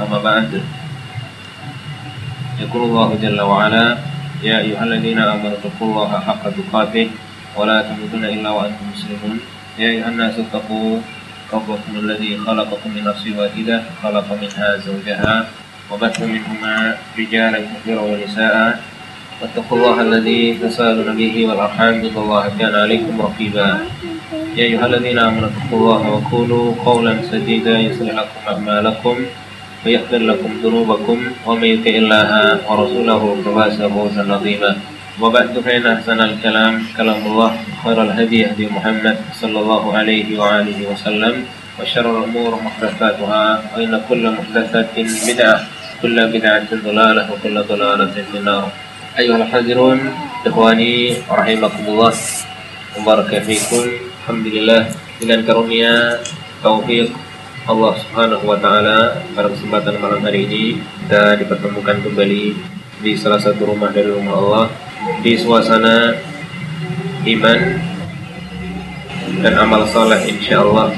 أما بعد. يقول الله جل وعلا يا أيها الذين آمنوا اتقوا الله حق تقاته ولا تموتن إلا وأنتم مسلمون. يا أيها الناس اتقوا ربكم الذي خلقكم من نفس واحدة خلق منها زوجها وبث منهما رجالا كثيرا ونساء. واتقوا الله الذي تسالون به والأرحام إن الله كان عليكم رقيبا. يا أيها الذين آمنوا اتقوا الله وقولوا قولا سديدا يصلح لكم أعمالكم. ويغفر لكم ذنوبكم ومن يطع الله ورسوله فاز فوزا عظيما. وبعد فإن أحسن الكلام كلام الله خير الهدي هدي محمد صلى الله عليه وآله وسلم وشر الأمور محدثاتها وإن كل محدثة بدعة كل بدعة ضلالة وكل ضلالة في النار. أيها الحاضرون إخواني رحمكم الله وبارك فيكم. الحمد لله. Dengan karunia taufik Allah Subhanahu wa taala pada kesempatan malam hari ini kita dipertemukan kembali di salah satu rumah dari rumah Allah di suasana iman dan amal saleh insyaallah.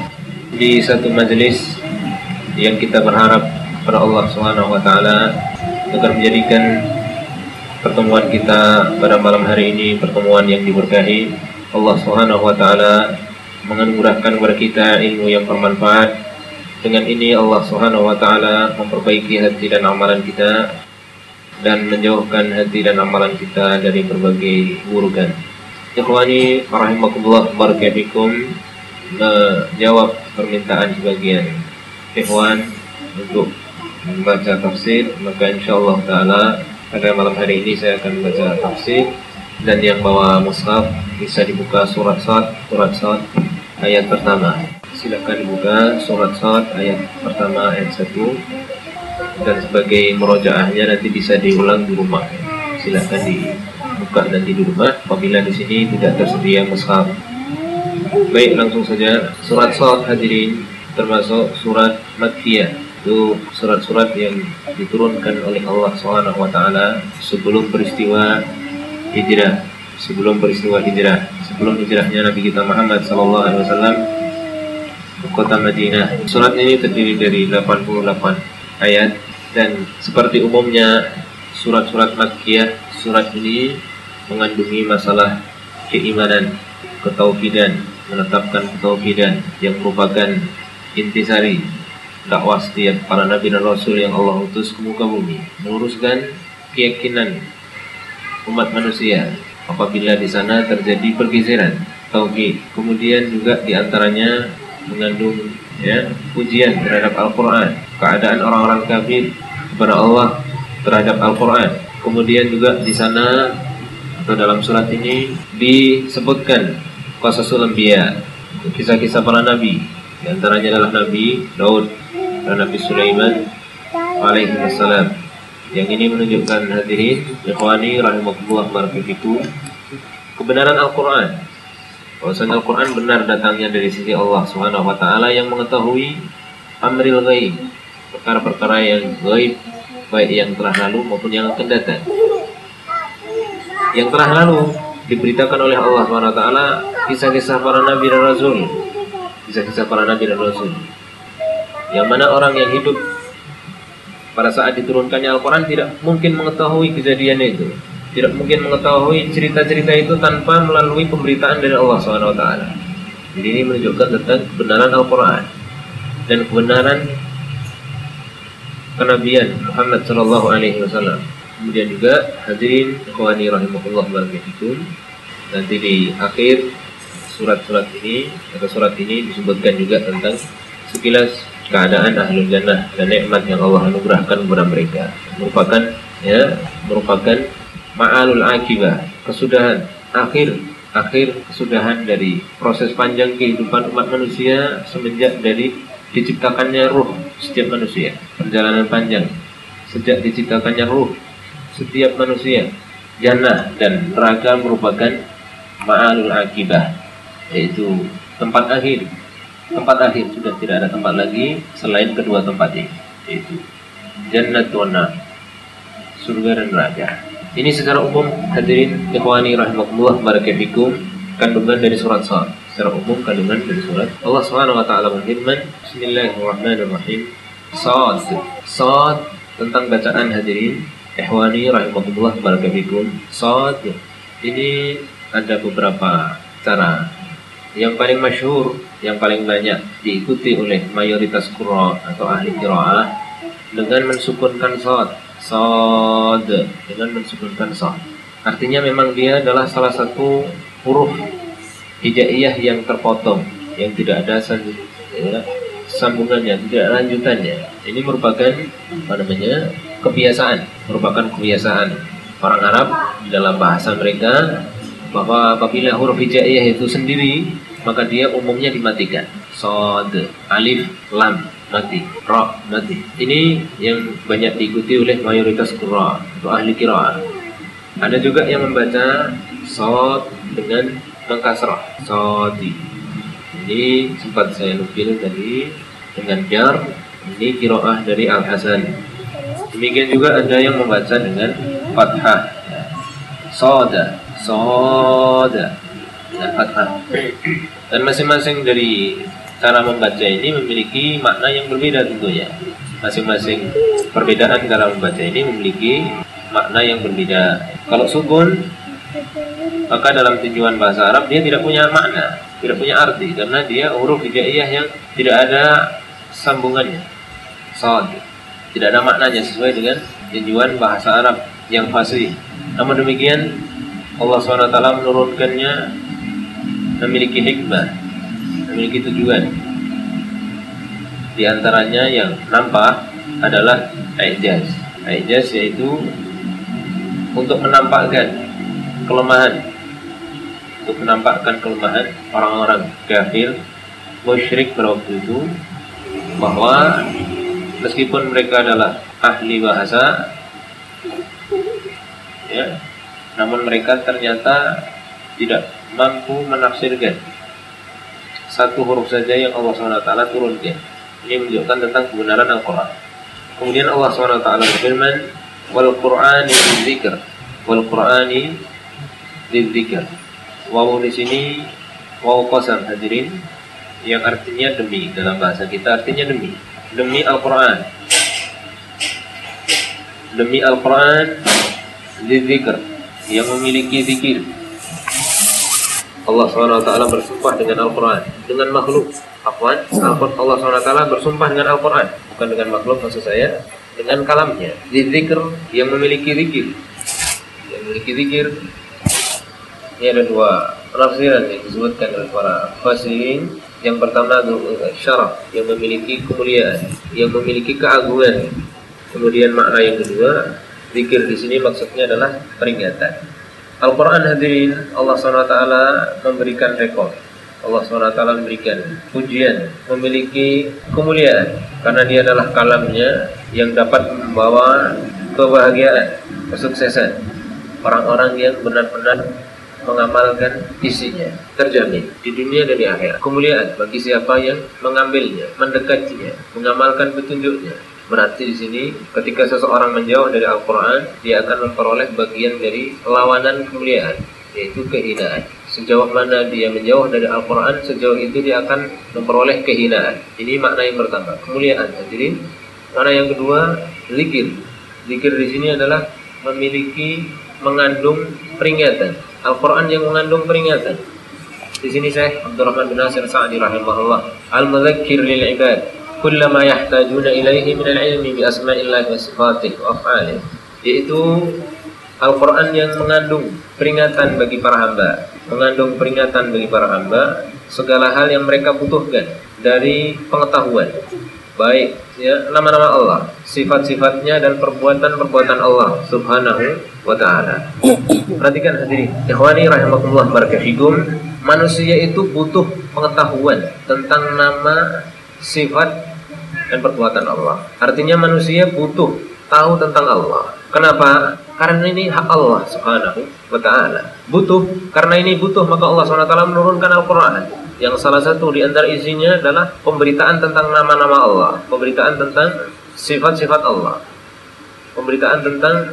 Di satu majelis yang kita berharap kepada Allah Subhanahu wa taala agar menjadikan pertemuan kita pada malam hari ini pertemuan yang diberkahi. Allah Subhanahu wa taala menganugerahkan kepada kita ilmu yang bermanfaat dengan ini Allah Subhanahu wa taala memperbaiki hati dan amalan kita dan menjauhkan hati dan amalan kita dari berbagai keburukan. Ikhwani rahimakumullah barakatuh. Menjawab permintaan sebagian ikhwan untuk membaca tafsir. Maka insyaallah taala pada malam hari ini saya akan membaca tafsir. Dan yang bawa mushaf bisa dibuka surat Sad surat Sad ayat pertama silakan dibuka surat Sad ayat pertama ayat 1 dan sebagai merojaahnya nanti bisa diulang di rumah. Silakan dibuka nanti di rumah. Apabila di sini tidak tersedia mushaf baik langsung saja. Surat Sad hadirin termasuk surat Makkiyah. Itu surat-surat yang diturunkan oleh Allah taala sebelum peristiwa hijrah. Sebelum peristiwa hijrah. Sebelum hijrahnya Nabi kita Muhammad ke kota Madinah. Surat ini terdiri dari 88 ayat dan seperti umumnya surat-surat Makkiyah, surat ini mengandungi masalah keimanan, ketauhidan, menetapkan ketauhidan yang merupakan intisari dakwah setiap para nabi dan rasul yang Allah utus ke muka bumi, meluruskan keyakinan umat manusia apabila di sana terjadi pergeseran tauhid. Kemudian juga di antaranya mengandung ya pujian terhadap Al-Quran, keadaan orang-orang kafir kepada Allah terhadap Al-Quran. Kemudian juga di sana atau dalam surat ini disebutkan qasasul anbiya, kisah-kisah para nabi. Di antaranya adalah Nabi Daud dan Nabi Sulaiman alaihi wassalam. Yang ini menunjukkan hadirin ikhwani rahimakumullah barakatuh kebenaran Al-Qur'an. Bahwasanya Al-Qur'an benar datangnya dari sisi Allah Subhanahu wa taala yang mengetahui amril ghaib, perkara-perkara yang gaib baik yang telah lalu maupun yang akan datang. Yang telah lalu diberitakan oleh Allah Subhanahu wa taala kisah-kisah para nabi dan rasul. Kisah-kisah para nabi dan rasul yang mana orang yang hidup pada saat diturunkannya Al-Quran tidak mungkin mengetahui kejadian itu tidak mungkin mengetahui cerita-cerita itu tanpa melalui pemberitaan dari Allah SWT jadi ini menunjukkan tentang kebenaran Al-Quran dan kebenaran kenabian Muhammad Wasallam. Kemudian juga hadirin ikhwani rahimahullah barakatuh nanti di akhir surat-surat ini atau surat ini disebutkan juga tentang sekilas keadaan ahlul jannah dan nikmat yang Allah anugerahkan kepada mereka. Merupakan ya merupakan ma'alul akibah kesudahan. Akhir akhir kesudahan dari proses panjang kehidupan umat manusia semenjak dari diciptakannya ruh setiap manusia. Perjalanan panjang sejak diciptakannya ruh setiap manusia. Jannah dan neraka merupakan ma'alul akibah yaitu tempat akhir. Tempat akhir sudah tidak ada tempat lagi selain kedua tempat ini yaitu jannatun surga dan neraka ini secara umum hadirin ikhwani rahimakumullah barakatuh kandungan dari surat Sad secara umum kandungan dari surat Allah Subhanahu wa taala berfirman Bismillahirrahmanirrahim Sod. Sod tentang bacaan hadirin. Ikhwani rahimahullah barakatuh. Sod. Ini ada beberapa cara. Yang paling masyhur, yang paling banyak diikuti oleh mayoritas qurra atau ahli qiraah dengan mensukunkan sod. Sod dengan mensukunkan sod. Artinya memang dia adalah salah satu huruf hijaiyah yang terpotong, yang tidak ada ya, sambungannya, tidak lanjutannya. Ini merupakan apa namanya kebiasaan, merupakan kebiasaan orang Arab dalam bahasa mereka bahwa apabila huruf hijaiyah itu sendiri maka dia umumnya dimatikan. Sod, alif, lam mati, ra mati. Ini yang banyak diikuti oleh mayoritas qurra atau ahli qiraah. Ada juga yang membaca sod dengan mengkasrah, sodi. Ini sempat saya nukil tadi dengan jar ini kiroah dari Al Hasan. Demikian juga ada yang membaca dengan fathah. Soda, soda, dan fathah. Dan masing-masing dari cara membaca ini memiliki makna yang berbeda tentunya. Masing-masing perbedaan dalam membaca ini memiliki makna yang berbeda. Kalau sukun maka dalam tinjauan bahasa Arab dia tidak punya makna, tidak punya arti karena dia huruf hijaiyah yang tidak ada sambungannya. Sod. Tidak ada maknanya sesuai dengan tinjauan bahasa Arab yang fasih. Namun demikian Allah SWT menurunkannya memiliki hikmah, memiliki tujuan. Di antaranya yang nampak adalah ijaz. Ijaz yaitu untuk menampakkan kelemahan untuk menampakkan kelemahan orang-orang kafir musyrik pada waktu itu bahwa meskipun mereka adalah ahli bahasa ya namun mereka ternyata tidak mampu menafsirkan satu huruf saja yang Allah SWT turunkan ini menunjukkan tentang kebenaran Al-Quran. Kemudian Allah SWT berfirman wal Qur'ani dzikr. Wal Qur'ani dzikr. Wawu di sini wawu kosam hadirin yang artinya demi. Dalam bahasa kita artinya demi. Demi Al-Quran. Demi Al-Quran zikr yang memiliki zikir Allah SWT bersumpah dengan Al-Quran. Dengan makhluk. Afwan, Allah SWT bersumpah dengan Al-Quran. Bukan dengan makhluk maksud saya dengan kalamnya. Zikr yang memiliki zikir. Yang memiliki zikir. Ini ada dua penafsiran yang disebutkan oleh para fasirin. Yang pertama syaraf yang memiliki kemuliaan, yang memiliki keagungan. Kemudian makna yang kedua, zikir di sini maksudnya adalah peringatan. Al-Quran hadirin Allah SWT memberikan rekor Allah SWT memberikan pujian memiliki kemuliaan. Karena dia adalah kalamnya yang dapat membawa kebahagiaan kesuksesan. Orang-orang yang benar-benar mengamalkan isinya terjamin di dunia dan di akhirat. Kemuliaan bagi siapa yang mengambilnya mendekatinya mengamalkan petunjuknya berarti di sini ketika seseorang menjauh dari Al-Quran dia akan memperoleh bagian dari lawanan kemuliaan yaitu kehinaan. Sejauh mana dia menjauh dari Al-Quran sejauh itu dia akan memperoleh kehinaan. Ini makna yang pertama kemuliaan. Jadi makna yang kedua zikir. Zikir di sini adalah memiliki mengandung peringatan. Al-Quran yang mengandung peringatan. Di sini saya Abdurrahman bin Nasir Sa'di rahimahullah Al-Mudzakkir lil ibad ilaihi min al-ilmi bi asma'illahi wa sifatih wa af'alih yaitu Al-Quran yang mengandung peringatan bagi para hamba mengandung peringatan bagi para hamba segala hal yang mereka butuhkan dari pengetahuan baik ya nama-nama Allah, sifat-sifatnya dan perbuatan-perbuatan Allah Subhanahu wa taala. Perhatikan hadirin, ikhwani rahimakumullah barakatuh. Manusia itu butuh pengetahuan tentang nama, sifat dan perbuatan Allah. Artinya manusia butuh tahu tentang Allah. Kenapa? Karena ini hak Allah Subhanahu wa taala. Butuh karena ini butuh maka Allah taala menurunkan Al-Qur'an yang salah satu di antara isinya adalah pemberitaan tentang nama-nama Allah, pemberitaan tentang sifat-sifat Allah, pemberitaan tentang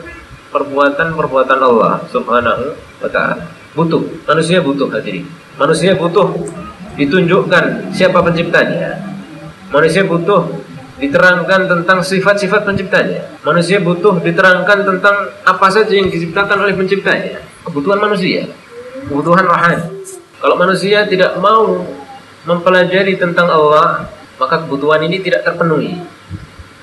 perbuatan-perbuatan Allah Subhanahu wa taala. Butuh, manusia butuh hadirin. Manusia butuh ditunjukkan siapa penciptanya. Manusia butuh diterangkan tentang sifat-sifat penciptanya. Manusia butuh diterangkan tentang apa saja yang diciptakan oleh penciptanya. Kebutuhan manusia, kebutuhan rohani. Kalau manusia tidak mau mempelajari tentang Allah, maka kebutuhan ini tidak terpenuhi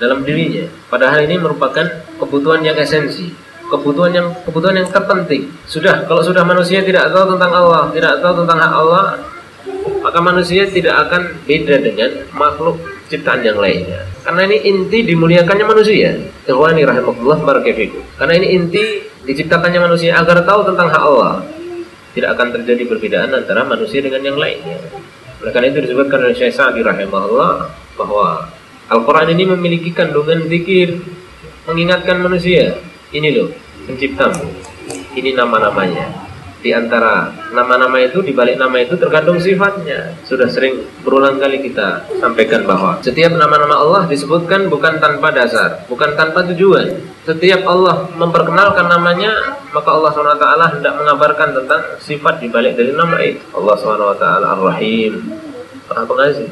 dalam dirinya. Padahal ini merupakan kebutuhan yang esensi, kebutuhan yang kebutuhan yang terpenting. Sudah, kalau sudah manusia tidak tahu tentang Allah, tidak tahu tentang hak Allah, maka manusia tidak akan beda dengan makhluk ciptaan yang lainnya. Karena ini inti dimuliakannya manusia. Ikhwani rahimahullah barakatuh. Karena ini inti diciptakannya manusia agar tahu tentang hak Allah. Tidak akan terjadi perbedaan antara manusia dengan yang lainnya. Oleh karena itu disebutkan oleh Syekh Sa'di rahimahullah bahwa Al-Quran ini memiliki kandungan zikir mengingatkan manusia. Ini loh penciptamu. Ini nama-namanya. Di antara nama-nama itu, di balik nama itu terkandung sifatnya. Sudah sering berulang kali kita sampaikan bahwa setiap nama-nama Allah disebutkan bukan tanpa dasar, bukan tanpa tujuan. Setiap Allah memperkenalkan namanya, maka Allah SWT hendak mengabarkan tentang sifat di balik dari nama itu. Allah SWT Ar-Rahim, Maha Pengasih.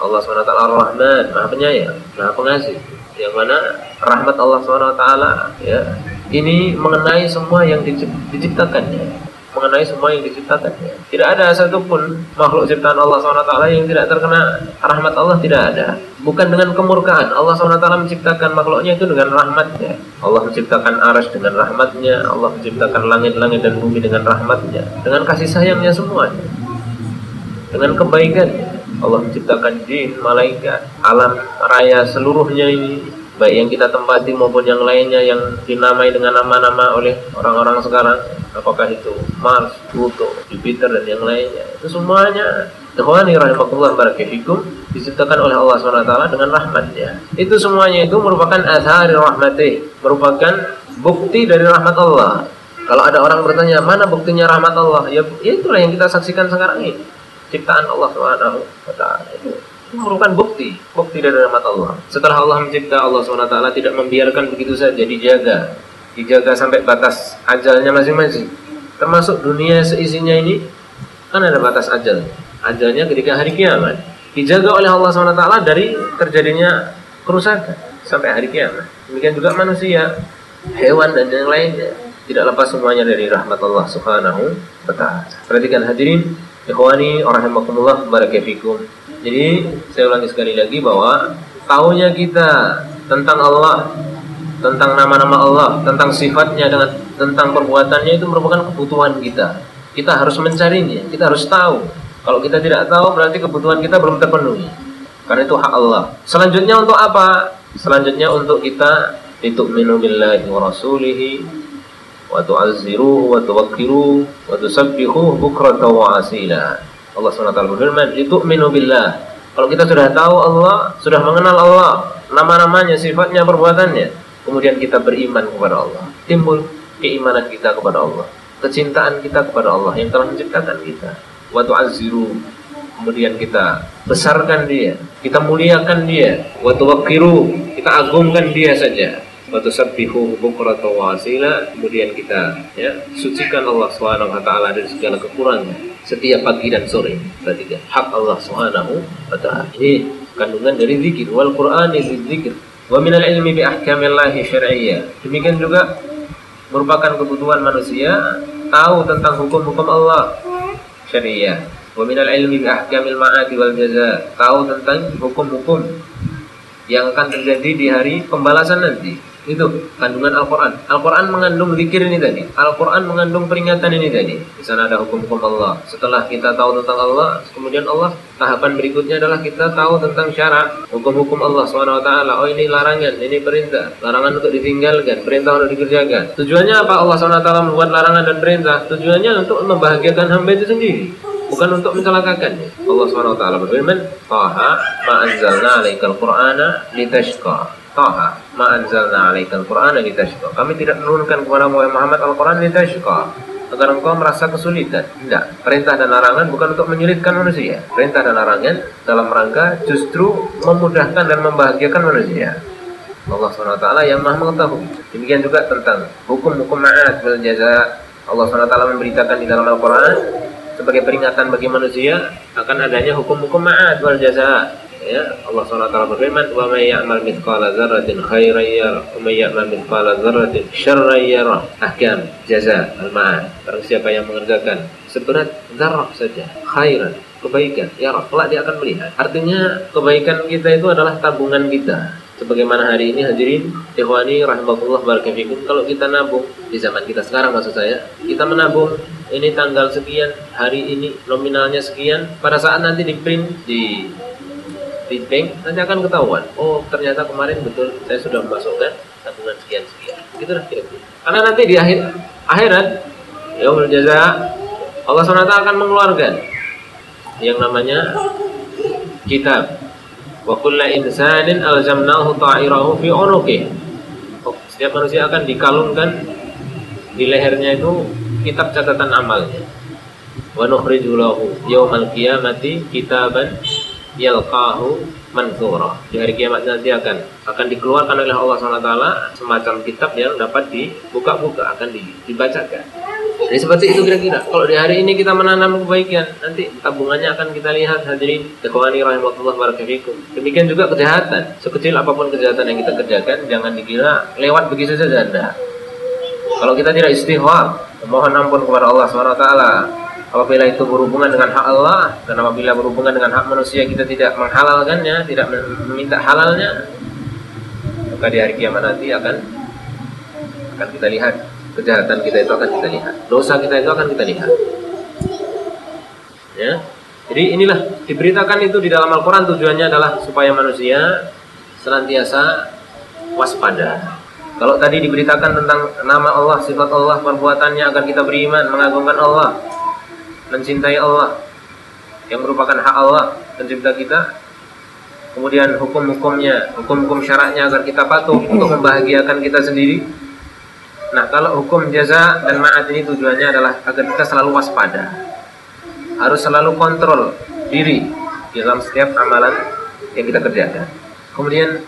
Allah SWT Ar-Rahman, Maha Penyayang, Maha Pengasih. Yang mana rahmat Allah SWT ya, ini mengenai semua yang diciptakannya mengenai semua yang diciptakannya. Tidak ada satupun makhluk ciptaan Allah SWT yang tidak terkena rahmat Allah tidak ada. Bukan dengan kemurkaan. Allah SWT menciptakan makhluknya itu dengan rahmatnya. Allah menciptakan aras dengan rahmatnya. Allah menciptakan langit-langit dan bumi dengan rahmatnya. Dengan kasih sayangnya semuanya. Dengan kebaikannya. Allah menciptakan jin, malaikat, alam raya seluruhnya ini baik yang kita tempati maupun yang lainnya yang dinamai dengan nama-nama oleh orang-orang sekarang. Apakah itu Mars, Pluto, Jupiter dan yang lainnya. Itu semuanya Ikhwani rahimahullah barakatuh diciptakan oleh Allah SWT dengan rahmatnya. Itu semuanya itu merupakan azhari rahmatih merupakan bukti dari rahmat Allah. Kalau ada orang bertanya mana buktinya rahmat Allah? Ya, ya itulah yang kita saksikan sekarang ini. Ciptaan Allah SWT itu merupakan bukti, bukti dari rahmat Allah. Setelah Allah mencipta, Allah SWT tidak membiarkan begitu saja, dijaga. Dijaga sampai batas ajalnya masing-masing. Termasuk dunia seisinya ini, kan ada batas ajal. Ajalnya ketika hari kiamat. Dijaga oleh Allah SWT dari terjadinya kerusakan sampai hari kiamat. Demikian juga manusia, hewan dan yang lainnya. Tidak lepas semuanya dari rahmat Allah Subhanahu wa taala. Perhatikan hadirin, ikhwani rahimakumullah barakatuh. Jadi saya ulangi sekali lagi bahwa tahunya kita tentang Allah, tentang nama-nama Allah, tentang sifatnya dengan tentang perbuatannya itu merupakan kebutuhan kita. Kita harus mencarinya, kita harus tahu. Kalau kita tidak tahu berarti kebutuhan kita belum terpenuhi. Karena itu hak Allah. Selanjutnya untuk apa? Selanjutnya untuk kita itu billahi wa rasulihi tu'azziruhu wa tuwakkiruhu wa asila. Allah SWT berfirman, itu billah. Kalau kita sudah tahu Allah, sudah mengenal Allah, nama-namanya, sifatnya, perbuatannya, kemudian kita beriman kepada Allah, timbul keimanan kita kepada Allah, kecintaan kita kepada Allah yang telah menciptakan kita. Wa tu'azziru, kemudian kita besarkan dia, kita muliakan dia, wa tuwakkiru, kita agungkan dia saja. Wa tusabbihu bukrata wa asila, kemudian kita ya, sucikan Allah Subhanahu wa taala dari segala kekurangan setiap pagi dan sore. Perhatikan hak Allah Subhanahu wa taala. Ini kandungan dari zikir wal Qur'an zikir wa min al ilmi bi ahkamillahi syar'iyyah. Demikian juga merupakan kebutuhan manusia tahu tentang hukum-hukum Allah syariah. Wa min al ilmi bi ahkamil ma'ati wal jaza. Tahu tentang hukum-hukum yang akan terjadi di hari pembalasan nanti itu kandungan Al-Quran. Al-Quran mengandung zikir ini tadi. Al-Quran mengandung peringatan ini tadi. Di sana ada hukum-hukum Allah. Setelah kita tahu tentang Allah kemudian Allah tahapan berikutnya adalah kita tahu tentang syarat hukum-hukum Allah SWT oh ini larangan ini perintah. Larangan untuk ditinggalkan perintah untuk dikerjakan. Tujuannya apa? Allah SWT membuat larangan dan perintah. Tujuannya untuk membahagiakan hamba itu sendiri. Bukan untuk mencelakakannya Allah SWT berfirman Taha ma'anzalna alaikal qur'ana litashqa Taha ma anzalna alaikal Qur'ana litashqa. Kami tidak menurunkan kepada Muhammad Al-Qur'an litashqa agar engkau merasa kesulitan. Tidak. Perintah dan larangan bukan untuk menyulitkan manusia. Perintah dan larangan dalam rangka justru memudahkan dan membahagiakan manusia. Allah SWT yang maha mengetahui. Demikian juga tentang hukum-hukum ma'at wal jaza. Allah SWT memberitakan di dalam Al-Quran sebagai peringatan bagi manusia akan adanya hukum-hukum ma'at wal jaza ya Allah SWT berfirman wa may ya'mal mithqala dzarratin khairan yarah wa may ya'mal mithqala dzarratin syarran yarah ahkam jaza al-ma'ad. Barang siapa yang mengerjakan seberat zarrah saja khairan kebaikan. Ya kelak dia akan melihat. Artinya kebaikan kita itu adalah tabungan kita. Sebagaimana hari ini hadirin ikhwani rahimahullah barakatuh. Kalau kita nabung di zaman kita sekarang maksud saya kita menabung ini tanggal sekian hari ini nominalnya sekian pada saat nanti di print di di bank nanti akan ketahuan oh ternyata kemarin betul saya sudah memasukkan tabungan sekian sekian. Gitu lah kira-kira. Karena nanti di akhir akhirat ya Allah SWT akan mengeluarkan yang namanya kitab. Wa kullu insanin alzamnahu ta'irahu fi unuqih. Oh, setiap manusia akan dikalungkan di lehernya itu kitab catatan amalnya. Wa nukhriju lahu yaumal qiyamati kitaban yalqahu mansura. Di hari kiamat nanti akan akan dikeluarkan oleh Allah SWT semacam kitab yang dapat dibuka-buka, akan dibacakan. Jadi seperti itu kira-kira. Kalau di hari ini kita menanam kebaikan, nanti tabungannya akan kita lihat hadirin. Ikhwani rahimahullah barakatuh. Demikian juga kejahatan. Sekecil apa pun kejahatan yang kita kerjakan, jangan dikira lewat begitu saja Anda. Kalau kita tidak istighfar, mohon ampun kepada Allah SWT, apabila itu berhubungan dengan hak Allah dan apabila berhubungan dengan hak manusia kita tidak menghalalkannya, tidak meminta halalnya, maka di hari kiamat nanti akan akan kita lihat kejahatan kita itu akan kita lihat, dosa kita itu akan kita lihat. Ya. Jadi inilah diberitakan itu di dalam Al-Qur'an tujuannya adalah supaya manusia senantiasa waspada. Kalau tadi diberitakan tentang nama Allah, sifat Allah, perbuatannya agar kita beriman, mengagungkan Allah, mencintai Allah yang merupakan hak Allah pencipta kita. Kemudian hukum-hukumnya hukum-hukum syaratnya agar kita patuh untuk membahagiakan kita sendiri. Nah kalau hukum jaza dan ma'at ini tujuannya adalah agar kita selalu waspada. Harus selalu kontrol diri dalam setiap amalan yang kita kerjakan. Kemudian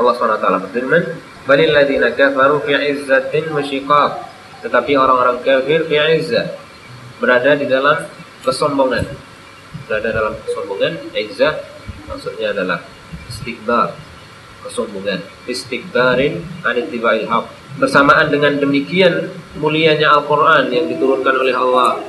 Allah SWT berfirman balil ladina kafaru fi izzatin wa tetapi orang-orang kafir fi izzah berada di dalam kesombongan. Berada dalam kesombongan izzah maksudnya adalah istikbar kesombongan. Istikbarin anitiba'il haq. Bersamaan dengan demikian mulianya Al-Quran yang diturunkan oleh Allah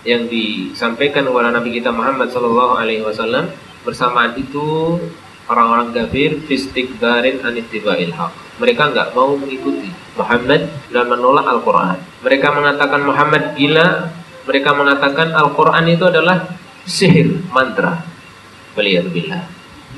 yang disampaikan kepada Nabi kita Muhammad Sallallahu Alaihi Wasallam bersamaan itu orang-orang kafir istikbarin anitiba'il haq. Mereka nggak mau mengikuti Muhammad dan menolak Al-Quran. Mereka mengatakan Muhammad gila mereka mengatakan Al-Quran itu adalah sihir, mantra. Waliyahzubillah.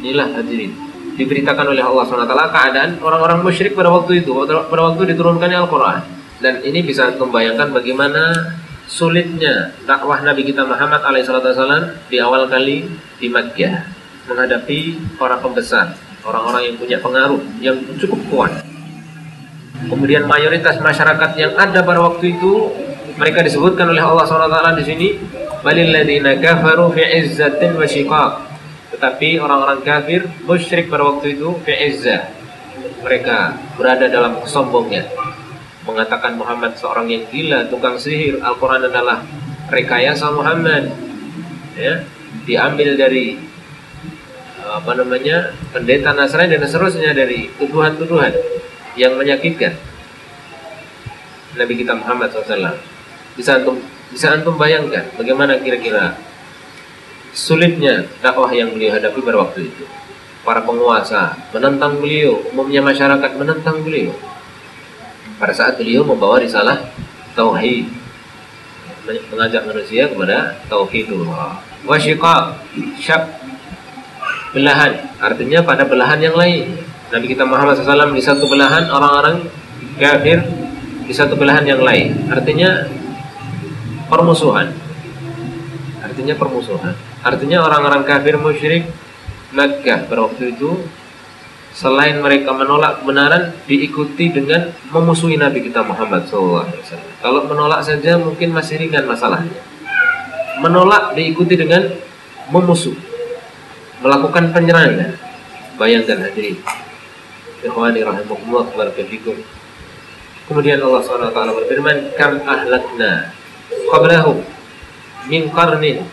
Inilah hadirin. Diberitakan oleh Allah SWT keadaan orang-orang musyrik pada waktu itu, pada waktu diturunkannya Al-Quran. Dan ini bisa membayangkan bagaimana sulitnya dakwah Nabi kita Muhammad alaihissalam di awal kali di Makkah menghadapi para pembesar, orang-orang yang punya pengaruh yang cukup kuat. Kemudian mayoritas masyarakat yang ada pada waktu itu mereka disebutkan oleh Allah SWT di sini balil ladina kafaru fi izzatin wa shiqaq. Tetapi orang-orang kafir musyrik pada waktu itu fi izzah mereka berada dalam kesombongan. Mengatakan Muhammad seorang yang gila tukang sihir Al-Quran adalah rekayasa Muhammad. Ya diambil dari apa namanya pendeta Nasrani dan seterusnya dari tuduhan-tuduhan yang menyakitkan Nabi kita Muhammad SAW bisa antum bisa antum bayangkan bagaimana kira-kira sulitnya dakwah yang beliau hadapi pada waktu itu. Para penguasa menentang beliau, umumnya masyarakat menentang beliau. Pada saat beliau membawa risalah tauhid, mengajak manusia kepada tauhidullah. Wasyiqaq, syak belahan, artinya pada belahan yang lain. Nabi kita Muhammad SAW di satu belahan orang-orang kafir di satu belahan yang lain. Artinya permusuhan. Artinya permusuhan. Artinya orang-orang kafir musyrik Makkah pada waktu itu selain mereka menolak kebenaran diikuti dengan memusuhi Nabi kita Muhammad SAW. Kalau menolak saja mungkin masih ringan masalahnya. Menolak diikuti dengan memusuh, melakukan penyerangan. Bayangkan hadirin. Ikhwani rahimakumullah. Kemudian Allah SWT berfirman, "Kam ahlakna qablahum min qarnin.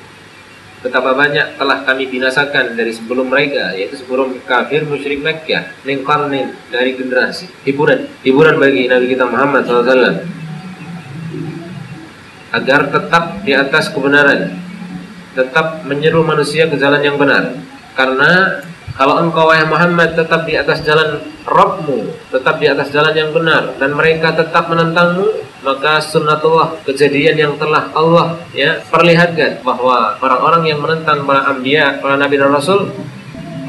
Betapa banyak telah kami binasakan dari sebelum mereka yaitu sebelum kafir musyrik Mekkah lingkarnin dari generasi hiburan hiburan bagi Nabi kita Muhammad SAW agar tetap di atas kebenaran tetap menyeru manusia ke jalan yang benar. Karena kalau engkau wahai Muhammad tetap di atas jalan Rabbmu, tetap di atas jalan yang benar dan mereka tetap menentangmu, maka sunnatullah kejadian yang telah Allah ya perlihatkan bahwa orang-orang yang menentang para anbiya, para nabi dan rasul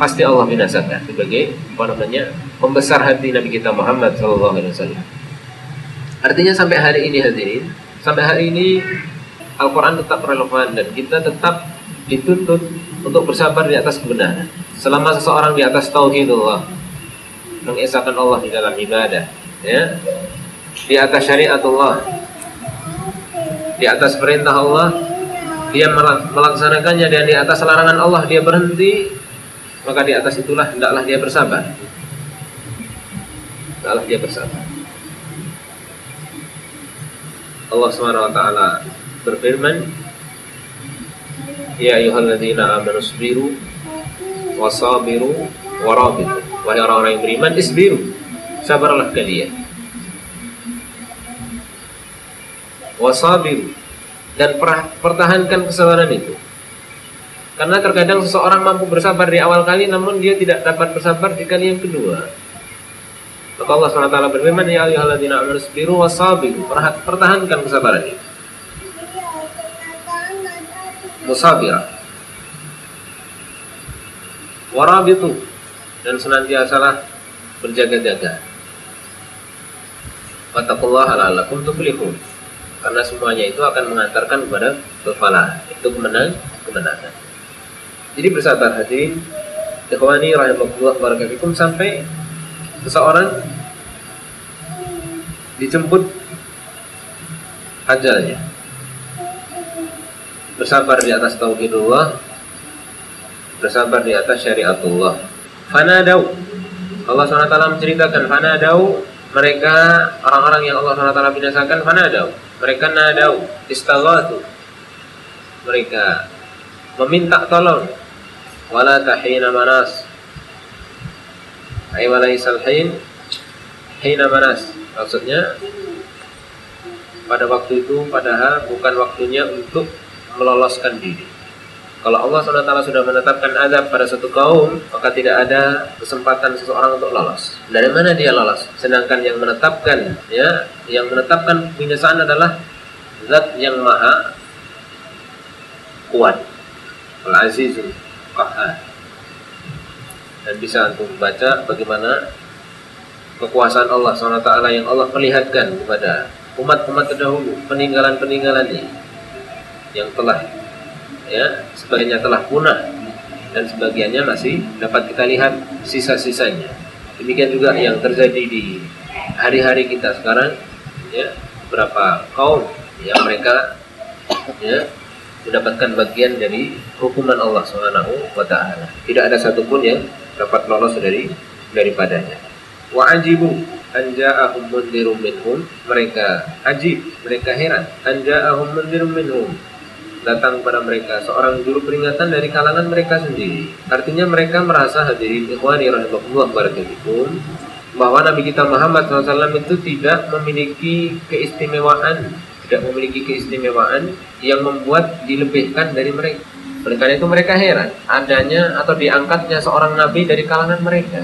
pasti Allah binasakan sebagai apa namanya membesar hati Nabi kita Muhammad sallallahu alaihi wasallam. Artinya sampai hari ini hadirin, sampai hari ini Al-Quran tetap relevan dan kita tetap dituntut untuk bersabar di atas kebenaran. Selama seseorang di atas tauhidullah, mengesahkan Allah di dalam ibadah, ya, di atas syariatullah, di atas perintah Allah, dia melaksanakannya dan di atas larangan Allah dia berhenti, maka di atas itulah hendaklah dia bersabar. Hendaklah dia bersabar. Allah Subhanahu wa taala berfirman Ya ayyuhalladzina amanu sabiru wasabiru warabitu. Wahai orang-orang yang beriman, isbiru. Sabarlah kalian. Wasabiru dan pertahankan kesabaran itu. Karena terkadang seseorang mampu bersabar di awal kali namun dia tidak dapat bersabar di kali yang kedua. Maka Allah SWT berfirman, Ya ayyuhalladzina amanu sabiru wasabiru. Pertahankan kesabaran itu. Musabira. Warabitu. Dan senantiasalah berjaga-jaga. Wattaqullaha la'allakum tuflihun. Karena semuanya itu akan mengantarkan kepada kefalah itu kemenang kemenangan. Jadi bersabar hadirin. Ikhwani rahimakumullah barakatuh sampai seseorang dijemput ajalnya bersabar di atas tauhidullah bersabar di atas syariatullah fanadau. Allah SWT menceritakan fanadau. Mereka orang-orang yang Allah SWT binasakan fanadau. Mereka nadau. Istaghatu mereka meminta tolong. Wala tahina manas. Ay walaisal hin hina manas. Maksudnya pada waktu itu padahal bukan waktunya untuk meloloskan diri. Kalau Allah SWT sudah menetapkan azab pada satu kaum, maka tidak ada kesempatan seseorang untuk lolos. Dari mana dia lolos? Sedangkan yang menetapkan, ya, yang menetapkan binasaan adalah zat yang maha kuat. Al-Azizul Qahar. Dan bisa untuk membaca bagaimana kekuasaan Allah SWT yang Allah perlihatkan kepada umat-umat terdahulu, peninggalan-peninggalannya yang telah ya sebagiannya telah punah dan sebagiannya masih dapat kita lihat sisa-sisanya. Demikian juga yang terjadi di hari-hari kita sekarang ya berapa kaum yang mereka ya mendapatkan bagian dari hukuman Allah Subhanahu wa taala. Tidak ada satupun yang dapat lolos dari daripadanya. Wa ajibu anja'ahum mundirum mereka ajib mereka heran anja'ahum mundirum minhum datang kepada mereka seorang juru peringatan dari kalangan mereka sendiri. Artinya mereka merasa hadirin ikhwani rahimahullah barakatuh bahwa Nabi kita Muhammad SAW itu tidak memiliki keistimewaan, tidak memiliki keistimewaan yang membuat dilebihkan dari mereka. Oleh karena itu mereka heran adanya atau diangkatnya seorang nabi dari kalangan mereka.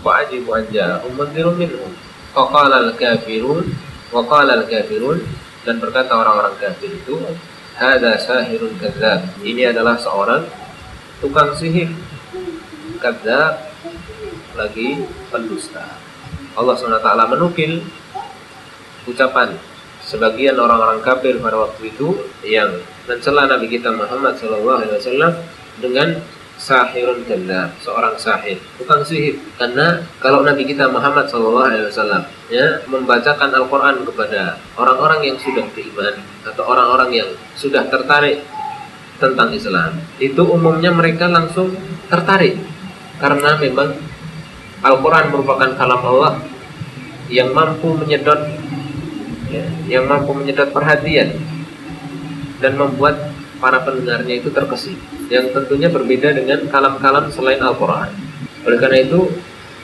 Wa ajibu anja umundirun minhum. Qala al-kafirun wa qala al-kafirun dan berkata orang-orang kafir itu hada sahirun kadzab. Ini adalah seorang tukang sihir. Kadzab lagi pendusta. Allah SWT menukil ucapan sebagian orang-orang kafir pada waktu itu yang mencela Nabi kita Muhammad SAW dengan sahirun kadzab, seorang sahir, tukang sihir. Karena kalau Nabi kita Muhammad SAW ya membacakan Al-Qur'an kepada orang-orang yang sudah beriman atau orang-orang yang sudah tertarik tentang Islam, itu umumnya mereka langsung tertarik karena memang Al-Qur'an merupakan kalam Allah yang mampu menyedot ya, yang mampu menyedot perhatian dan membuat para pendengarnya itu terkesima yang tentunya berbeda dengan kalam-kalam selain Al-Quran oleh karena itu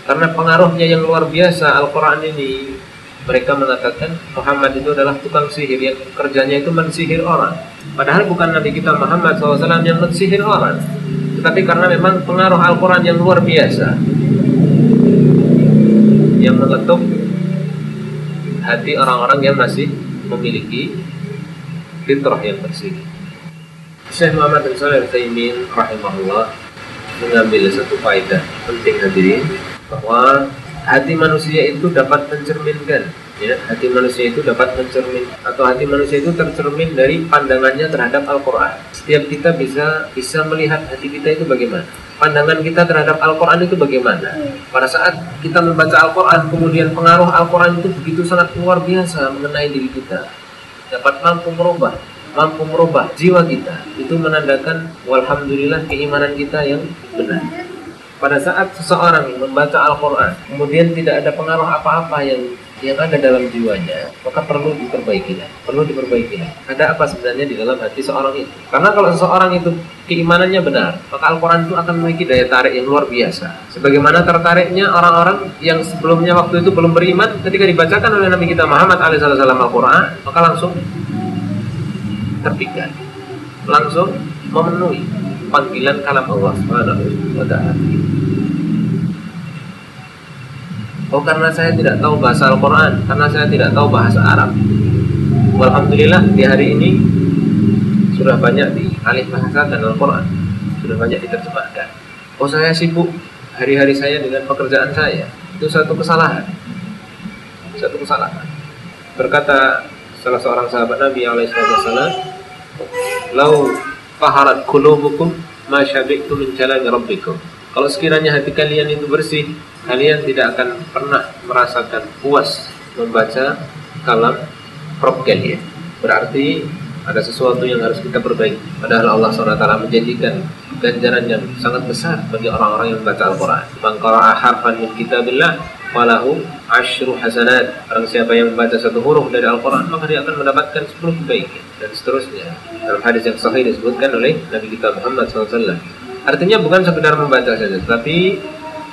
karena pengaruhnya yang luar biasa Al-Quran ini mereka mengatakan Muhammad itu adalah tukang sihir yang kerjanya itu mensihir orang padahal bukan Nabi kita Muhammad SAW yang mensihir orang tetapi karena memang pengaruh Al-Quran yang luar biasa yang mengetuk hati orang-orang yang masih memiliki fitrah yang bersih. Syekh Muhammad bin Shalih Al-Utsaimin rahimahullah mengambil satu faedah penting hadirin bahwa hati manusia itu dapat mencerminkan ya hati manusia itu dapat mencermin atau hati manusia itu tercermin dari pandangannya terhadap Al-Qur'an. Setiap kita bisa bisa melihat hati kita itu bagaimana. Pandangan kita terhadap Al-Qur'an itu bagaimana. Pada saat kita membaca Al-Qur'an kemudian pengaruh Al-Qur'an itu begitu sangat luar biasa mengenai diri kita. Dapat mampu merubah mampu merubah jiwa kita itu menandakan walhamdulillah keimanan kita yang benar. Pada saat seseorang membaca Al-Quran kemudian tidak ada pengaruh apa-apa yang yang ada dalam jiwanya maka perlu diperbaiki perlu diperbaiki ada apa sebenarnya di dalam hati seorang itu? Karena kalau seseorang itu keimanannya benar maka Al-Quran itu akan memiliki daya tarik yang luar biasa. Sebagaimana tertariknya orang-orang yang sebelumnya waktu itu belum beriman ketika dibacakan oleh Nabi kita Muhammad SAW Al-Quran maka langsung terpikat langsung memenuhi panggilan kalam Allah Subhanahu wa taala. Oh karena saya tidak tahu bahasa Al-Quran Karena saya tidak tahu bahasa Arab. Alhamdulillah di hari ini Sudah banyak dialih bahasakan Al-Quran. Sudah banyak diterjemahkan. Oh saya sibuk hari-hari saya dengan pekerjaan saya. Itu satu kesalahan. Satu kesalahan. Berkata salah seorang sahabat Nabi Alaihissalam Lau faharat kulubukum ma syabi'tu min jalani rabbikum kalau sekiranya hati kalian itu bersih, kalian tidak akan pernah merasakan puas membaca kalam Rob kalian. Berarti ada sesuatu yang harus kita perbaiki. Padahal Allah SWT menjadikan ganjaran yang sangat besar bagi orang-orang yang membaca Al-Quran. Man qara'a harfan min kitabillah falahu asyru hasanat. Orang siapa yang membaca satu huruf dari Al-Quran maka dia akan mendapatkan 10 kebaikan dan seterusnya. Dalam hadis yang sahih disebutkan oleh Nabi kita Muhammad SAW. Artinya bukan sekedar membaca saja, tapi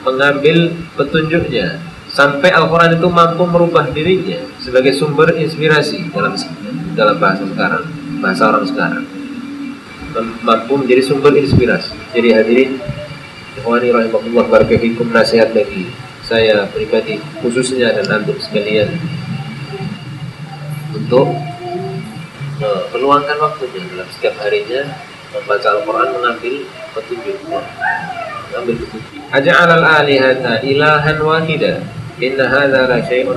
mengambil petunjuknya sampai Al-Quran itu mampu merubah dirinya sebagai sumber inspirasi dalam dalam bahasa sekarang, bahasa orang sekarang. Mampu menjadi sumber inspirasi. Jadi hadirin, Ikhwani rahimahullah barakafikum nasihat bagi saya pribadi khususnya dan antum sekalian. Untuk uh, meluangkan waktunya dalam setiap harinya membaca Al-Quran mengambil petunjuk mengambil petunjuk. Aja'al al-alihata ilahan wahida inna hadha la syai'un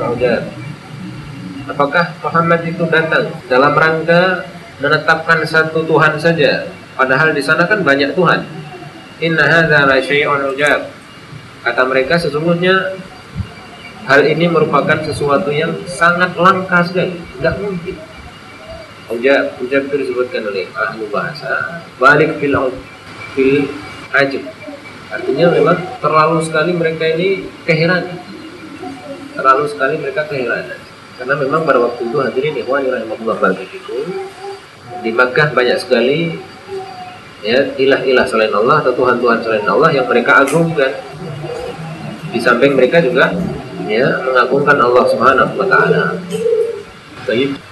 apakah Muhammad itu datang dalam rangka menetapkan satu Tuhan saja? Padahal di sana kan banyak Tuhan. Inna hadha la syai'un ujab kata mereka sesungguhnya hal ini merupakan sesuatu yang sangat langka sekali. Tidak mungkin. Ujab, ujab itu disebutkan oleh ahli bahasa balik fil fil ajib. Artinya memang terlalu sekali mereka ini keheranan terlalu sekali mereka keheranan karena memang pada waktu itu hadirin ikhwan rahimahullah barakatuh di Makkah banyak sekali ya ilah-ilah selain Allah atau Tuhan-Tuhan selain Allah yang mereka agungkan di samping mereka juga ya mengagungkan Allah Subhanahu wa taala. Baik.